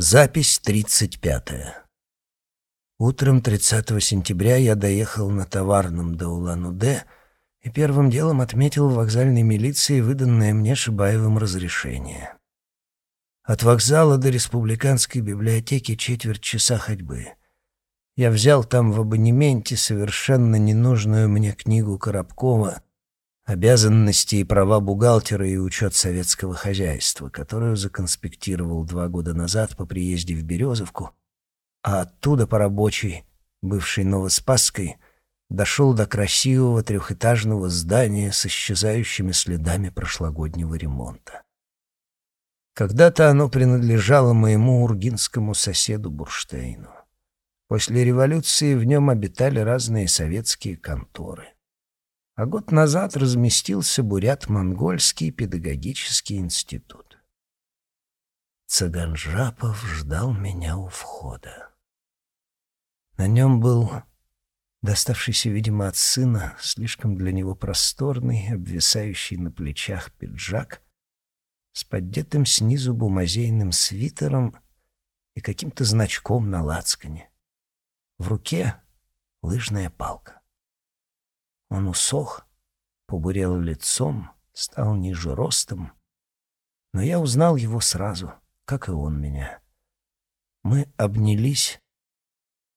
Запись 35. Утром 30 сентября я доехал на товарном до Улан-Удэ и первым делом отметил в вокзальной милиции выданное мне Шибаевым разрешение. От вокзала до республиканской библиотеки четверть часа ходьбы. Я взял там в абонементе совершенно ненужную мне книгу Коробкова обязанности и права бухгалтера и учет советского хозяйства, которую законспектировал два года назад по приезде в Березовку, а оттуда по рабочей, бывшей Новоспасской, дошел до красивого трехэтажного здания с исчезающими следами прошлогоднего ремонта. Когда-то оно принадлежало моему ургинскому соседу Бурштейну. После революции в нем обитали разные советские конторы а год назад разместился Бурят-Монгольский педагогический институт. Цаганжапов ждал меня у входа. На нем был доставшийся, видимо, от сына, слишком для него просторный, обвисающий на плечах пиджак с поддетым снизу бумазейным свитером и каким-то значком на лацкане. В руке лыжная палка. Он усох, побурел лицом, стал ниже ростом. Но я узнал его сразу, как и он меня. Мы обнялись,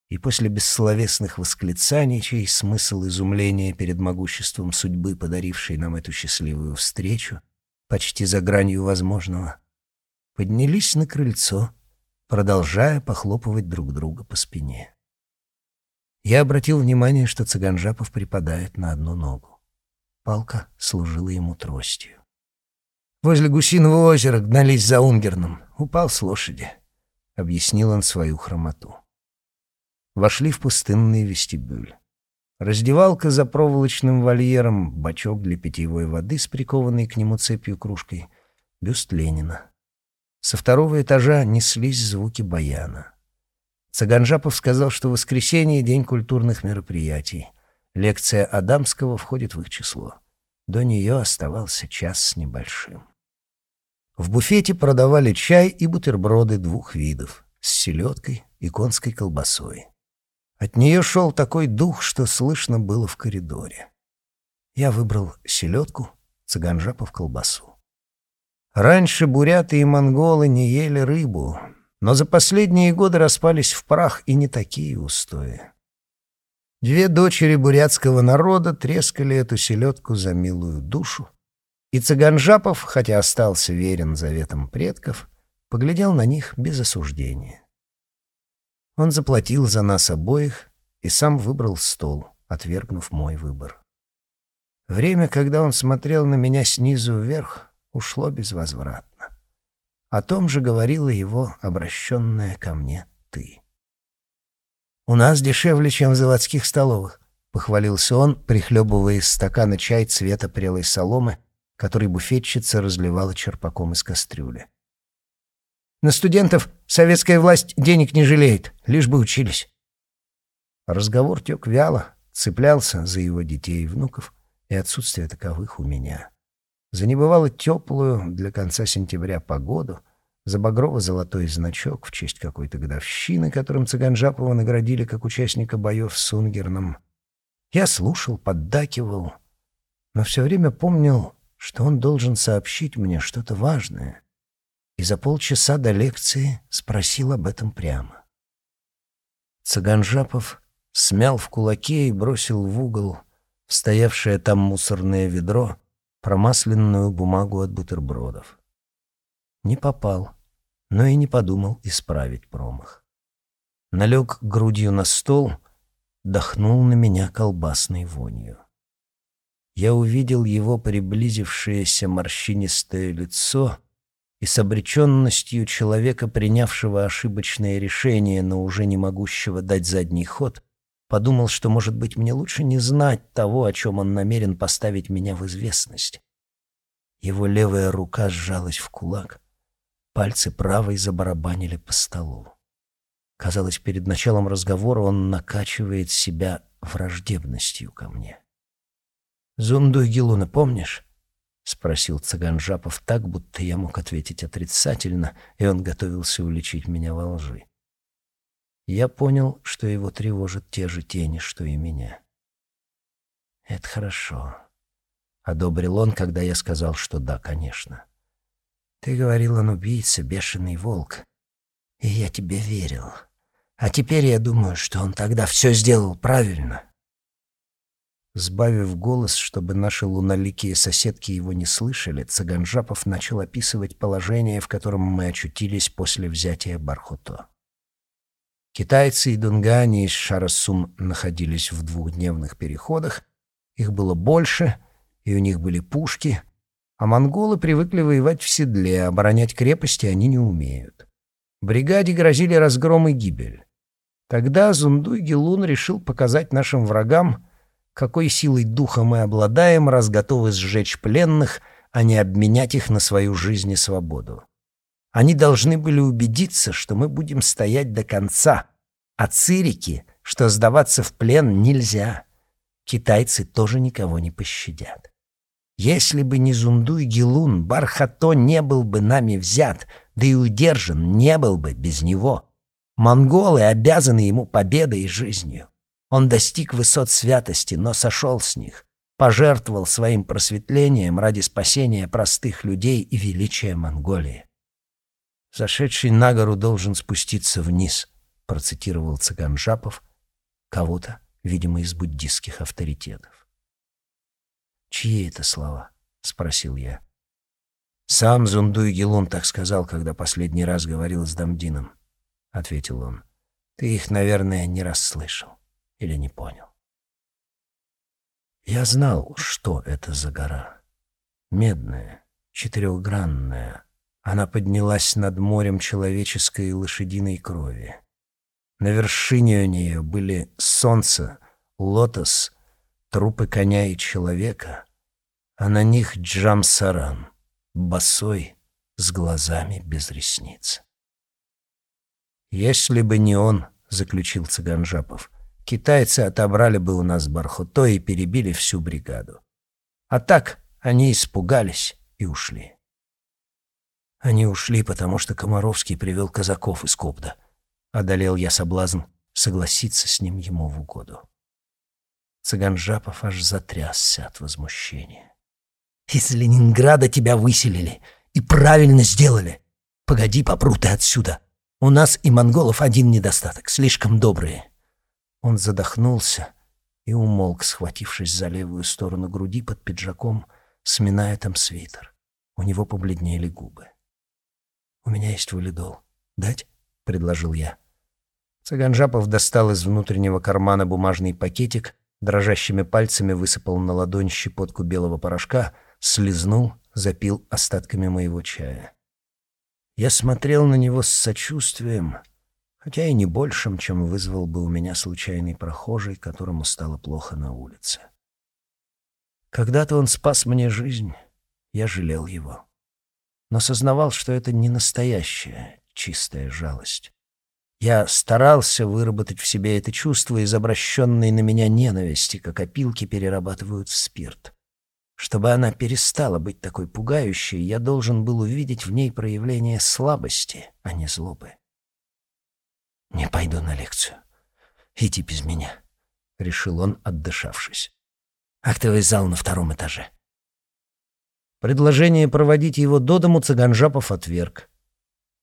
и после бессловесных восклицаний, чей смысл изумления перед могуществом судьбы, подарившей нам эту счастливую встречу, почти за гранью возможного, поднялись на крыльцо, продолжая похлопывать друг друга по спине. Я обратил внимание, что Цыганжапов припадает на одну ногу. Палка служила ему тростью. «Возле Гусиного озера гнались за Унгерном. Упал с лошади», — объяснил он свою хромоту. Вошли в пустынный вестибюль. Раздевалка за проволочным вольером, бачок для питьевой воды с прикованной к нему цепью кружкой, бюст Ленина. Со второго этажа неслись звуки баяна. Цаганжапов сказал, что воскресенье — день культурных мероприятий. Лекция Адамского входит в их число. До нее оставался час с небольшим. В буфете продавали чай и бутерброды двух видов — с селедкой и конской колбасой. От нее шел такой дух, что слышно было в коридоре. Я выбрал селедку, Цаганжапов — колбасу. Раньше буряты и монголы не ели рыбу, но за последние годы распались в прах и не такие устои. Две дочери бурятского народа трескали эту селедку за милую душу, и Цыганжапов, хотя остался верен заветам предков, поглядел на них без осуждения. Он заплатил за нас обоих и сам выбрал стол, отвергнув мой выбор. Время, когда он смотрел на меня снизу вверх, ушло безвозвратно. О том же говорила его обращенная ко мне «ты». «У нас дешевле, чем в заводских столовых», — похвалился он, прихлебывая из стакана чай цвета прелой соломы, который буфетчица разливала черпаком из кастрюли. «На студентов советская власть денег не жалеет, лишь бы учились». Разговор тек вяло, цеплялся за его детей и внуков и отсутствие таковых у меня за небывало теплую для конца сентября погоду, за багрово-золотой значок в честь какой-то годовщины, которым Цыганжапова наградили как участника боев с Унгерном. Я слушал, поддакивал, но все время помнил, что он должен сообщить мне что-то важное, и за полчаса до лекции спросил об этом прямо. Цыганжапов смял в кулаке и бросил в угол стоявшее там мусорное ведро, промасленную бумагу от бутербродов. Не попал, но и не подумал исправить промах. Налег грудью на стол, дохнул на меня колбасной вонью. Я увидел его приблизившееся морщинистое лицо и с обреченностью человека, принявшего ошибочное решение, но уже не могущего дать задний ход, Подумал, что, может быть, мне лучше не знать того, о чем он намерен поставить меня в известность. Его левая рука сжалась в кулак, пальцы правой забарабанили по столу. Казалось, перед началом разговора он накачивает себя враждебностью ко мне. «Зунду Гелуна помнишь?» — спросил Цаганжапов так, будто я мог ответить отрицательно, и он готовился уличить меня во лжи. Я понял, что его тревожат те же тени, что и меня. «Это хорошо», — одобрил он, когда я сказал, что да, конечно. «Ты говорил, он убийца, бешеный волк, и я тебе верил. А теперь я думаю, что он тогда все сделал правильно». Сбавив голос, чтобы наши луноликие соседки его не слышали, Цаганжапов начал описывать положение, в котором мы очутились после взятия Бархуто. Китайцы и дунгане из Шарасум находились в двухдневных переходах, их было больше, и у них были пушки, а монголы привыкли воевать в седле, оборонять крепости они не умеют. Бригаде грозили разгром и гибель. Тогда Зундуй Гелун решил показать нашим врагам, какой силой духа мы обладаем, раз готовы сжечь пленных, а не обменять их на свою жизнь и свободу. Они должны были убедиться, что мы будем стоять до конца, а цирики, что сдаваться в плен нельзя. Китайцы тоже никого не пощадят. Если бы не Зундуй Гелун, Бархато не был бы нами взят, да и удержан не был бы без него. Монголы обязаны ему победой и жизнью. Он достиг высот святости, но сошел с них, пожертвовал своим просветлением ради спасения простых людей и величия Монголии. «Зашедший на гору должен спуститься вниз», — процитировал цыган Жапов, кого-то, видимо, из буддистских авторитетов. «Чьи это слова?» — спросил я. «Сам Зундуй Гелун так сказал, когда последний раз говорил с Дамдином», — ответил он. «Ты их, наверное, не расслышал или не понял. Я знал, что это за гора. Медная, четырехгранная. Она поднялась над морем человеческой и лошадиной крови. На вершине у нее были солнце, лотос, трупы коня и человека, а на них Джамсаран, босой, с глазами без ресниц. «Если бы не он», — заключил Цыганжапов, — китайцы отобрали бы у нас Бархуто и перебили всю бригаду. А так они испугались и ушли. Они ушли, потому что Комаровский привел казаков из Кобда. Одолел я соблазн согласиться с ним ему в угоду. Цыганжапов аж затрясся от возмущения. «Из Ленинграда тебя выселили. И правильно сделали. Погоди, попру ты отсюда. У нас и монголов один недостаток. Слишком добрые. Он задохнулся и умолк, схватившись за левую сторону груди под пиджаком, сминая там свитер. У него побледнели губы. «У меня есть валидол. Дать?» — предложил я. Цыганжапов достал из внутреннего кармана бумажный пакетик, дрожащими пальцами высыпал на ладонь щепотку белого порошка, слезнул, запил остатками моего чая. Я смотрел на него с сочувствием — хотя и не большим, чем вызвал бы у меня случайный прохожий, которому стало плохо на улице. Когда-то он спас мне жизнь, я жалел его, но сознавал, что это не настоящая чистая жалость. Я старался выработать в себе это чувство из обращенной на меня ненависти, как опилки перерабатывают в спирт. Чтобы она перестала быть такой пугающей, я должен был увидеть в ней проявление слабости, а не злобы. «Не пойду на лекцию. Иди без меня», — решил он, отдышавшись. «Актовый зал на втором этаже». Предложение проводить его до дому Цыганжапов отверг,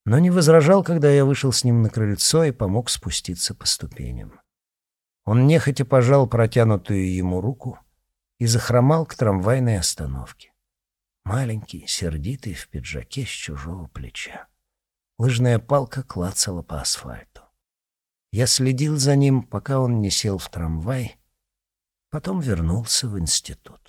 но не возражал, когда я вышел с ним на крыльцо и помог спуститься по ступеням. Он нехотя пожал протянутую ему руку и захромал к трамвайной остановке. Маленький, сердитый, в пиджаке с чужого плеча. Лыжная палка клацала по асфальту. Я следил за ним, пока он не сел в трамвай, потом вернулся в институт.